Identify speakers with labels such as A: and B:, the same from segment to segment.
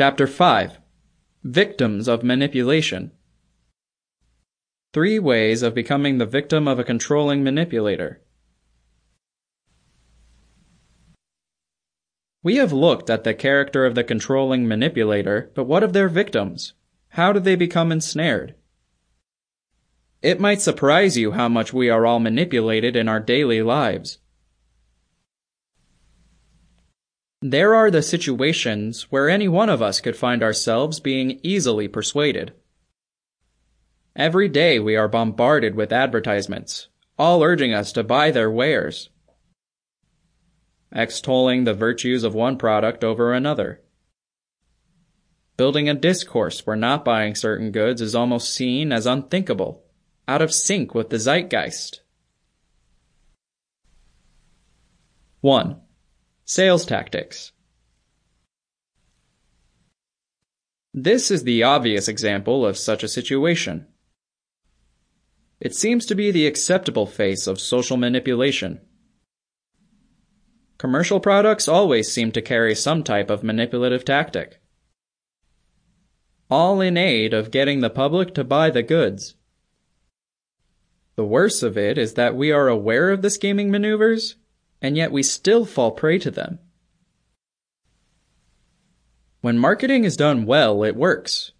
A: Chapter 5 Victims of Manipulation Three Ways of Becoming the Victim of a Controlling Manipulator. We have looked at the character of the controlling manipulator, but what of their victims? How do they become ensnared? It might surprise you how much we are all manipulated in our daily lives. There are the situations where any one of us could find ourselves being easily persuaded. Every day we are bombarded with advertisements, all urging us to buy their wares, extolling the virtues of one product over another, building a discourse where not buying certain goods is almost seen as unthinkable, out of sync with the zeitgeist. 1. Sales tactics. This is the obvious example of such a situation. It seems to be the acceptable face of social manipulation. Commercial products always seem to carry some type of manipulative tactic. All in aid of getting the public to buy the goods. The worst of it is that we are aware of the scheming maneuvers and yet we still fall prey to them. When marketing is done well, it works.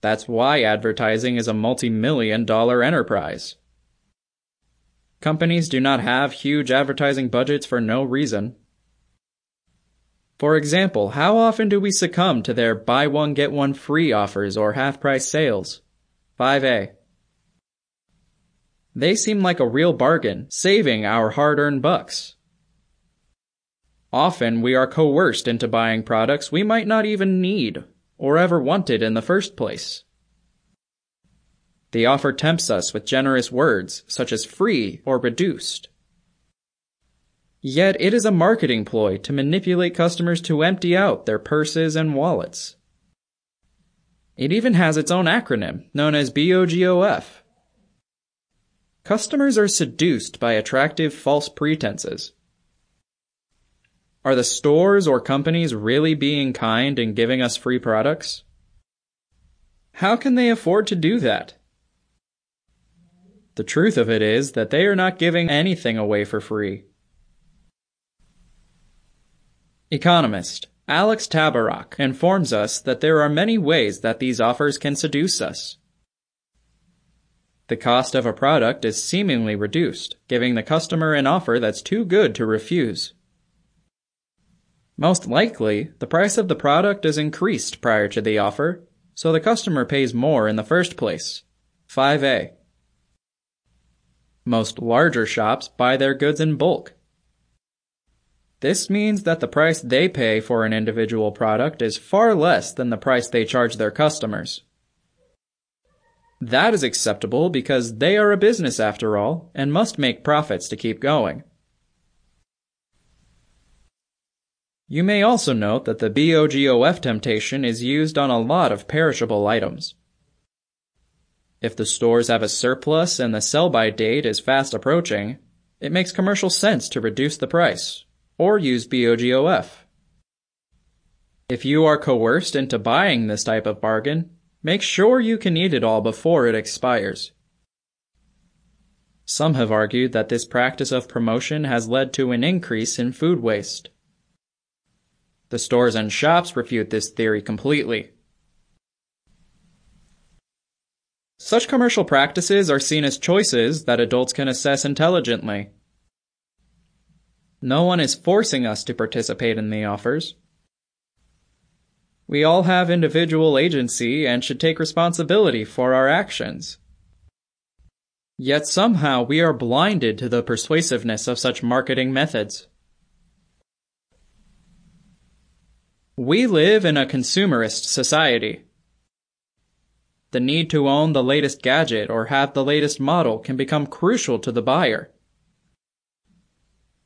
A: That's why advertising is a multi-million dollar enterprise. Companies do not have huge advertising budgets for no reason. For example, how often do we succumb to their buy one get one free offers or half price sales? 5A. They seem like a real bargain, saving our hard earned bucks. Often we are coerced into buying products we might not even need or ever wanted in the first place. The offer tempts us with generous words such as free or reduced. Yet it is a marketing ploy to manipulate customers to empty out their purses and wallets. It even has its own acronym, known as BOGOF, Customers are seduced by attractive false pretenses. Are the stores or companies really being kind and giving us free products? How can they afford to do that? The truth of it is that they are not giving anything away for free. Economist Alex Tabarrok informs us that there are many ways that these offers can seduce us. The cost of a product is seemingly reduced, giving the customer an offer that's too good to refuse. Most likely, the price of the product is increased prior to the offer, so the customer pays more in the first place. 5A. Most larger shops buy their goods in bulk. This means that the price they pay for an individual product is far less than the price they charge their customers. That is acceptable because they are a business after all and must make profits to keep going. You may also note that the BOGOF temptation is used on a lot of perishable items. If the stores have a surplus and the sell by date is fast approaching, it makes commercial sense to reduce the price or use BOGOF. If you are coerced into buying this type of bargain, Make sure you can eat it all before it expires. Some have argued that this practice of promotion has led to an increase in food waste. The stores and shops refute this theory completely. Such commercial practices are seen as choices that adults can assess intelligently. No one is forcing us to participate in the offers. We all have individual agency and should take responsibility for our actions. Yet somehow we are blinded to the persuasiveness of such marketing methods. We live in a consumerist society. The need to own the latest gadget or have the latest model can become crucial to the buyer.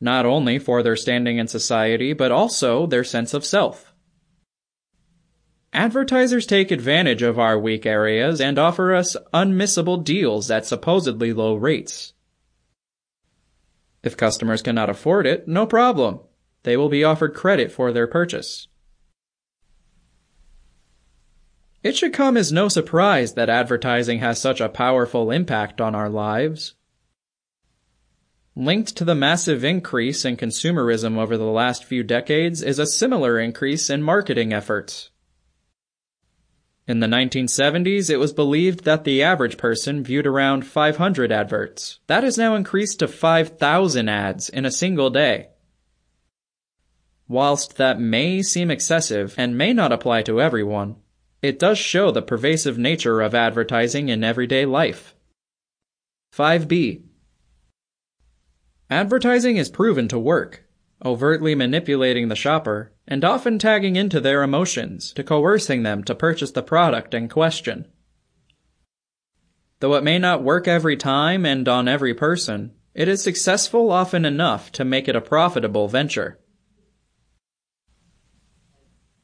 A: Not only for their standing in society, but also their sense of self. Advertisers take advantage of our weak areas and offer us unmissable deals at supposedly low rates. If customers cannot afford it, no problem. They will be offered credit for their purchase. It should come as no surprise that advertising has such a powerful impact on our lives. Linked to the massive increase in consumerism over the last few decades is a similar increase in marketing efforts. In the 1970s, it was believed that the average person viewed around 500 adverts. That has now increased to 5,000 ads in a single day. Whilst that may seem excessive and may not apply to everyone, it does show the pervasive nature of advertising in everyday life. 5b. Advertising is proven to work, overtly manipulating the shopper and often tagging into their emotions to coercing them to purchase the product in question. Though it may not work every time and on every person, it is successful often enough to make it a profitable venture.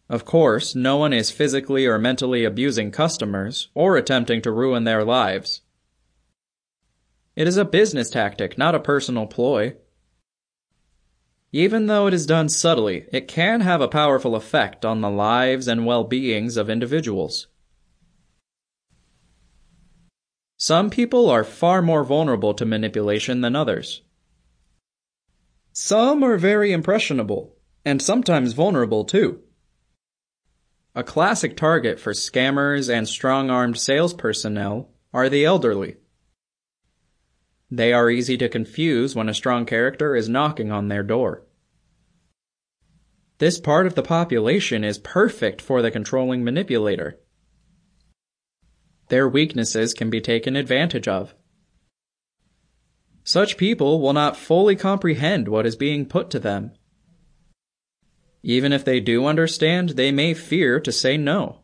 A: Of course, no one is physically or mentally abusing customers or attempting to ruin their lives. It is a business tactic, not a personal ploy. Even though it is done subtly, it can have a powerful effect on the lives and well-beings of individuals. Some people are far more vulnerable to manipulation than others. Some are very impressionable, and sometimes vulnerable too. A classic target for scammers and strong-armed sales personnel are the elderly. They are easy to confuse when a strong character is knocking on their door. This part of the population is perfect for the controlling manipulator. Their weaknesses can be taken advantage of. Such people will not fully comprehend what is being put to them. Even if they do understand, they may fear to say no.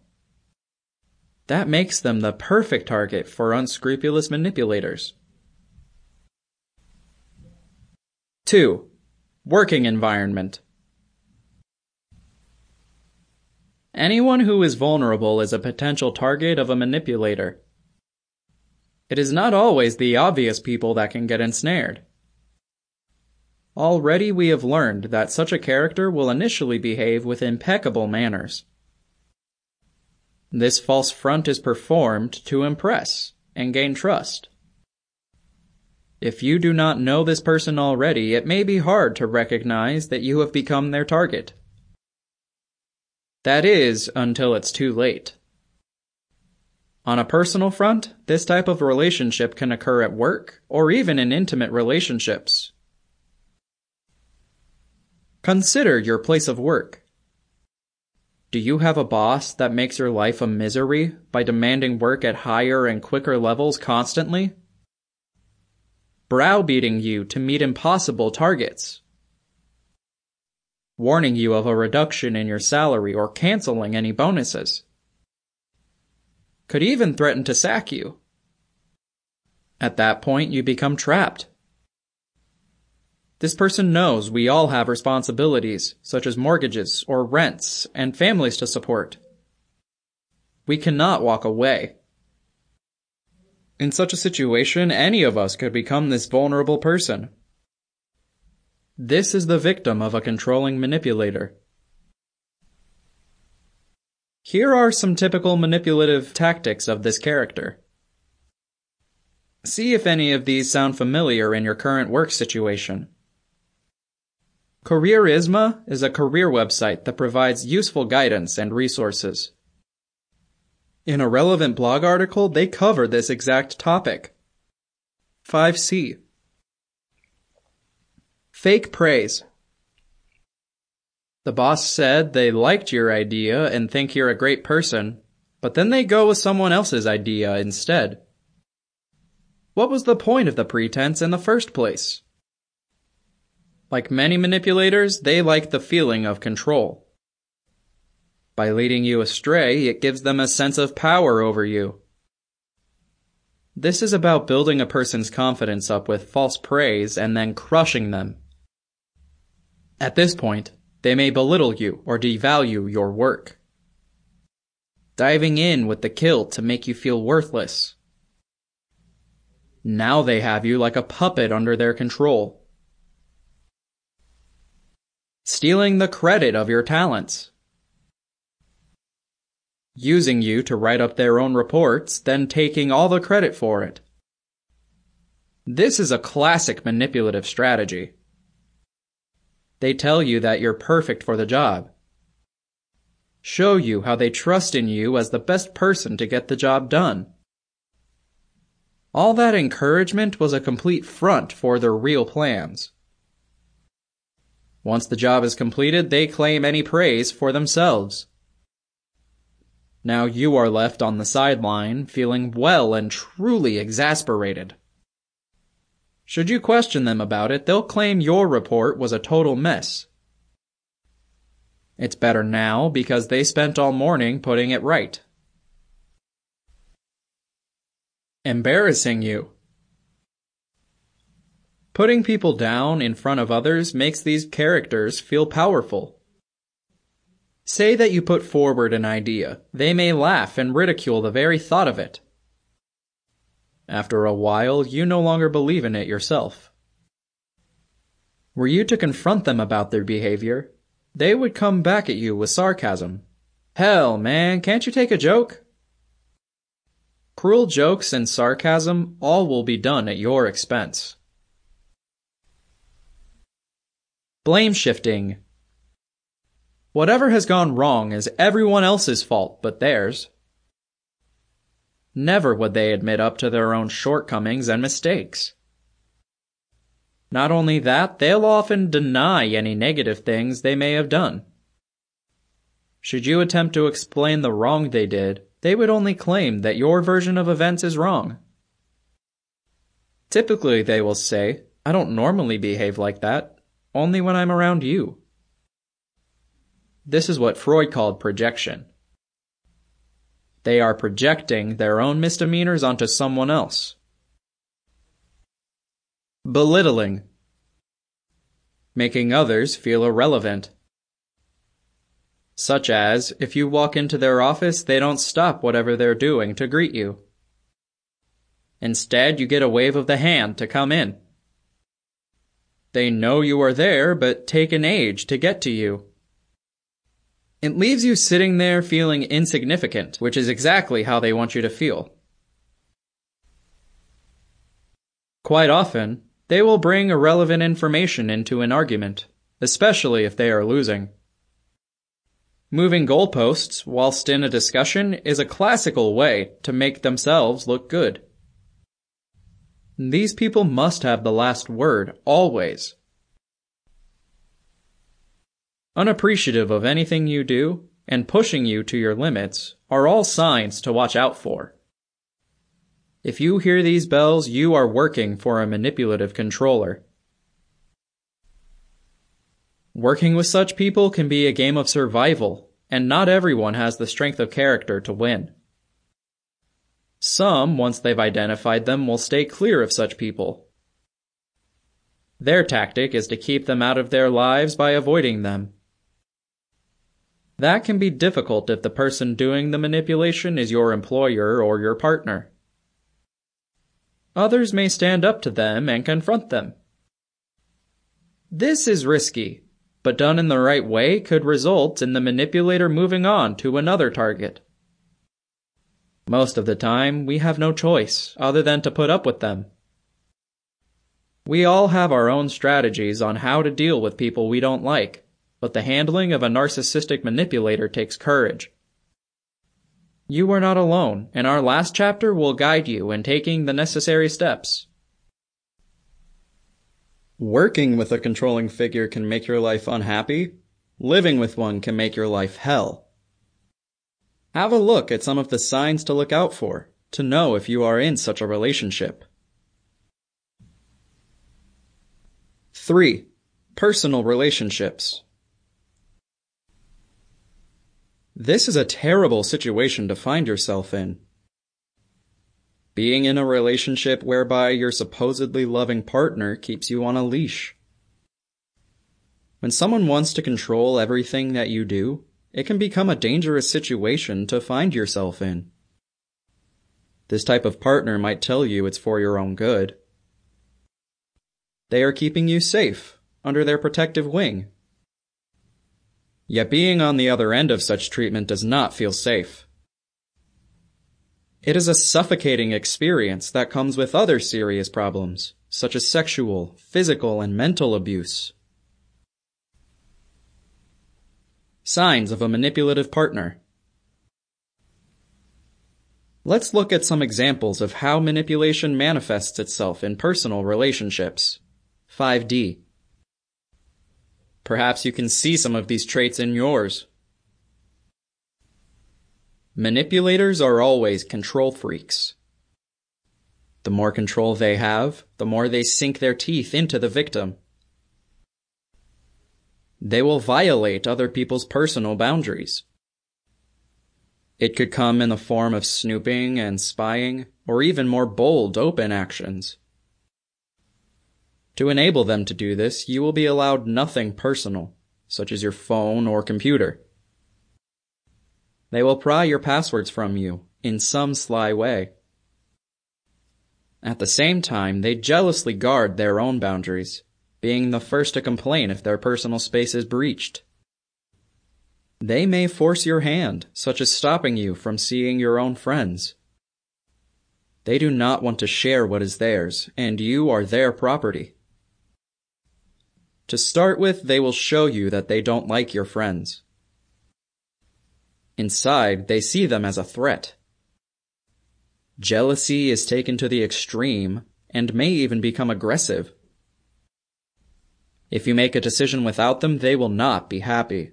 A: That makes them the perfect target for unscrupulous manipulators. 2. Working environment. Anyone who is vulnerable is a potential target of a manipulator. It is not always the obvious people that can get ensnared. Already we have learned that such a character will initially behave with impeccable manners. This false front is performed to impress and gain trust. If you do not know this person already, it may be hard to recognize that you have become their target. That is, until it's too late. On a personal front, this type of relationship can occur at work or even in intimate relationships. Consider your place of work. Do you have a boss that makes your life a misery by demanding work at higher and quicker levels constantly? Browbeating you to meet impossible targets, warning you of a reduction in your salary or canceling any bonuses, could even threaten to sack you. At that point, you become trapped. This person knows we all have responsibilities, such as mortgages or rents and families to support. We cannot walk away. In such a situation, any of us could become this vulnerable person. This is the victim of a controlling manipulator. Here are some typical manipulative tactics of this character. See if any of these sound familiar in your current work situation. Careerisma is a career website that provides useful guidance and resources. In a relevant blog article, they cover this exact topic. 5c. Fake praise. The boss said they liked your idea and think you're a great person, but then they go with someone else's idea instead. What was the point of the pretense in the first place? Like many manipulators, they like the feeling of control. By leading you astray, it gives them a sense of power over you. This is about building a person's confidence up with false praise and then crushing them. At this point, they may belittle you or devalue your work. Diving in with the kill to make you feel worthless. Now they have you like a puppet under their control. Stealing the credit of your talents. Using you to write up their own reports, then taking all the credit for it. This is a classic manipulative strategy. They tell you that you're perfect for the job. Show you how they trust in you as the best person to get the job done. All that encouragement was a complete front for their real plans. Once the job is completed, they claim any praise for themselves. Now you are left on the sideline, feeling well and truly exasperated. Should you question them about it, they'll claim your report was a total mess. It's better now because they spent all morning putting it right. Embarrassing you. Putting people down in front of others makes these characters feel powerful. Say that you put forward an idea. They may laugh and ridicule the very thought of it. After a while, you no longer believe in it yourself. Were you to confront them about their behavior, they would come back at you with sarcasm. Hell, man, can't you take a joke? Cruel jokes and sarcasm all will be done at your expense. Blame shifting. Whatever has gone wrong is everyone else's fault but theirs. Never would they admit up to their own shortcomings and mistakes. Not only that, they'll often deny any negative things they may have done. Should you attempt to explain the wrong they did, they would only claim that your version of events is wrong. Typically, they will say, I don't normally behave like that, only when I'm around you. This is what Freud called projection. They are projecting their own misdemeanors onto someone else. Belittling. Making others feel irrelevant. Such as, if you walk into their office, they don't stop whatever they're doing to greet you. Instead, you get a wave of the hand to come in. They know you are there, but take an age to get to you. It leaves you sitting there feeling insignificant, which is exactly how they want you to feel. Quite often, they will bring irrelevant information into an argument, especially if they are losing. Moving goalposts whilst in a discussion is a classical way to make themselves look good. These people must have the last word, always. Unappreciative of anything you do and pushing you to your limits are all signs to watch out for. If you hear these bells, you are working for a manipulative controller. Working with such people can be a game of survival, and not everyone has the strength of character to win. Some, once they've identified them, will stay clear of such people. Their tactic is to keep them out of their lives by avoiding them. That can be difficult if the person doing the manipulation is your employer or your partner. Others may stand up to them and confront them. This is risky, but done in the right way could result in the manipulator moving on to another target. Most of the time, we have no choice other than to put up with them. We all have our own strategies on how to deal with people we don't like, but the handling of a narcissistic manipulator takes courage. You are not alone, and our last chapter will guide you in taking the necessary steps. Working with a controlling figure can make your life unhappy. Living with one can make your life hell. Have a look at some of the signs to look out for to know if you are in such a relationship. 3. Personal relationships. This is a terrible situation to find yourself in. Being in a relationship whereby your supposedly loving partner keeps you on a leash. When someone wants to control everything that you do, it can become a dangerous situation to find yourself in. This type of partner might tell you it's for your own good. They are keeping you safe, under their protective wing. Yet being on the other end of such treatment does not feel safe. It is a suffocating experience that comes with other serious problems, such as sexual, physical, and mental abuse. Signs of a manipulative partner. Let's look at some examples of how manipulation manifests itself in personal relationships. 5D. Perhaps you can see some of these traits in yours. Manipulators are always control freaks. The more control they have, the more they sink their teeth into the victim. They will violate other people's personal boundaries. It could come in the form of snooping and spying, or even more bold, open actions. To enable them to do this, you will be allowed nothing personal, such as your phone or computer. They will pry your passwords from you in some sly way. At the same time, they jealously guard their own boundaries being the first to complain if their personal space is breached. They may force your hand, such as stopping you from seeing your own friends. They do not want to share what is theirs, and you are their property. To start with, they will show you that they don't like your friends. Inside, they see them as a threat. Jealousy is taken to the extreme and may even become aggressive. If you make a decision without them, they will not be happy.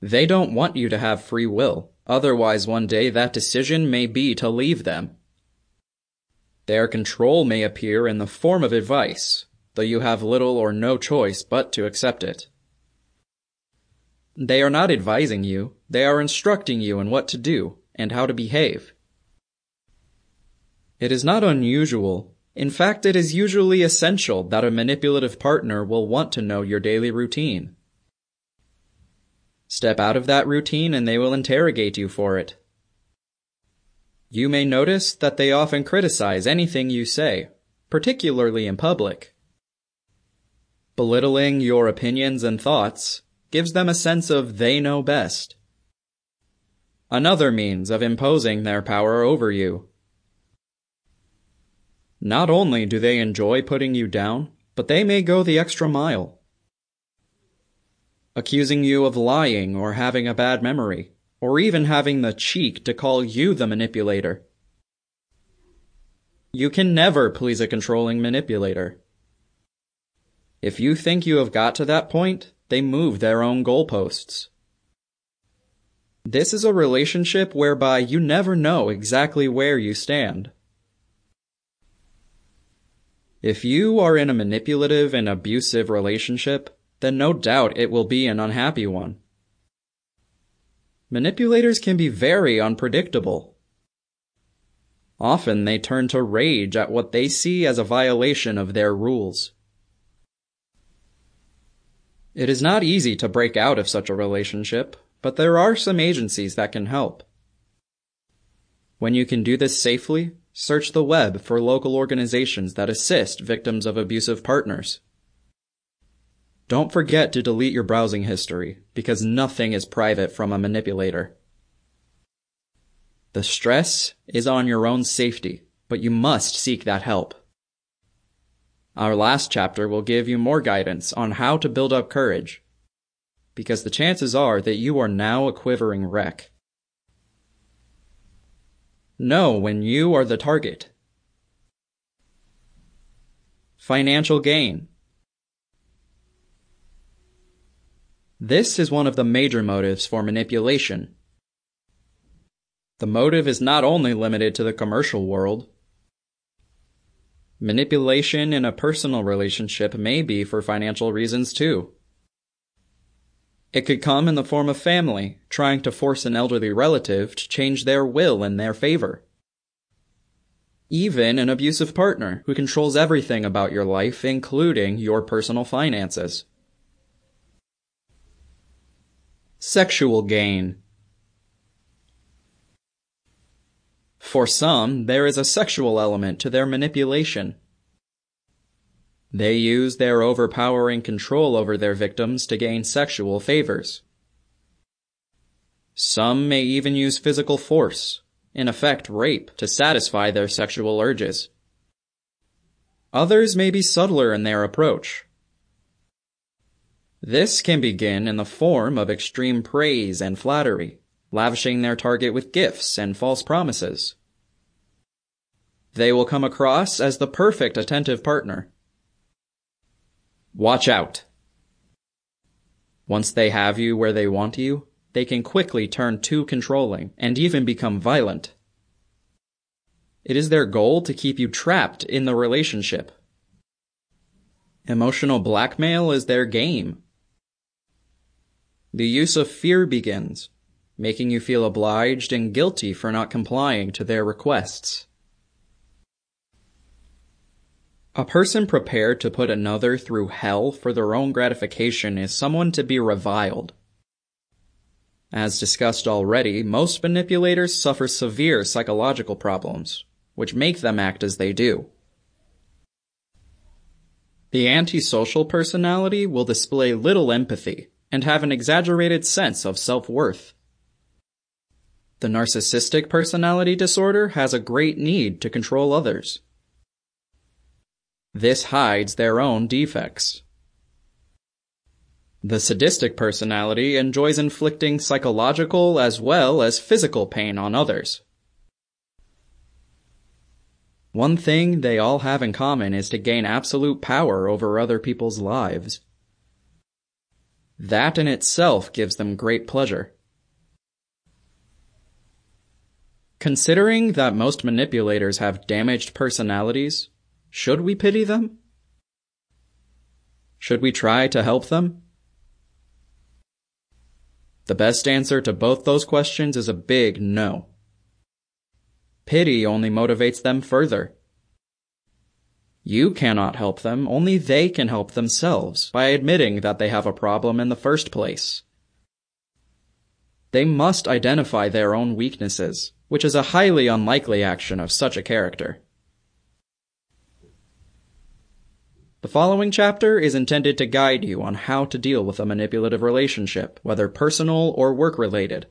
A: They don't want you to have free will, otherwise one day that decision may be to leave them. Their control may appear in the form of advice, though you have little or no choice but to accept it. They are not advising you, they are instructing you in what to do and how to behave. It is not unusual in fact, it is usually essential that a manipulative partner will want to know your daily routine. Step out of that routine and they will interrogate you for it. You may notice that they often criticize anything you say, particularly in public. Belittling your opinions and thoughts gives them a sense of they know best. Another means of imposing their power over you. Not only do they enjoy putting you down, but they may go the extra mile. Accusing you of lying or having a bad memory, or even having the cheek to call you the manipulator. You can never please a controlling manipulator. If you think you have got to that point, they move their own goalposts. This is a relationship whereby you never know exactly where you stand. If you are in a manipulative and abusive relationship, then no doubt it will be an unhappy one. Manipulators can be very unpredictable. Often they turn to rage at what they see as a violation of their rules. It is not easy to break out of such a relationship, but there are some agencies that can help. When you can do this safely, Search the web for local organizations that assist victims of abusive partners. Don't forget to delete your browsing history, because nothing is private from a manipulator. The stress is on your own safety, but you must seek that help. Our last chapter will give you more guidance on how to build up courage, because the chances are that you are now a quivering wreck. Know when you are the target. Financial gain. This is one of the major motives for manipulation. The motive is not only limited to the commercial world. Manipulation in a personal relationship may be for financial reasons too. It could come in the form of family, trying to force an elderly relative to change their will in their favor. Even an abusive partner who controls everything about your life, including your personal finances. Sexual gain. For some, there is a sexual element to their manipulation. They use their overpowering control over their victims to gain sexual favors. Some may even use physical force, in effect rape, to satisfy their sexual urges. Others may be subtler in their approach. This can begin in the form of extreme praise and flattery, lavishing their target with gifts and false promises. They will come across as the perfect attentive partner. Watch out. Once they have you where they want you, they can quickly turn too controlling and even become violent. It is their goal to keep you trapped in the relationship. Emotional blackmail is their game. The use of fear begins, making you feel obliged and guilty for not complying to their requests. A person prepared to put another through hell for their own gratification is someone to be reviled. As discussed already, most manipulators suffer severe psychological problems, which make them act as they do. The antisocial personality will display little empathy and have an exaggerated sense of self-worth. The narcissistic personality disorder has a great need to control others. This hides their own defects. The sadistic personality enjoys inflicting psychological as well as physical pain on others. One thing they all have in common is to gain absolute power over other people's lives. That in itself gives them great pleasure. Considering that most manipulators have damaged personalities, should we pity them? Should we try to help them? The best answer to both those questions is a big no. Pity only motivates them further. You cannot help them, only they can help themselves by admitting that they have a problem in the first place. They must identify their own weaknesses, which is a highly unlikely action of such a character. The following chapter is intended to guide you on how to deal with a manipulative relationship, whether personal or work related.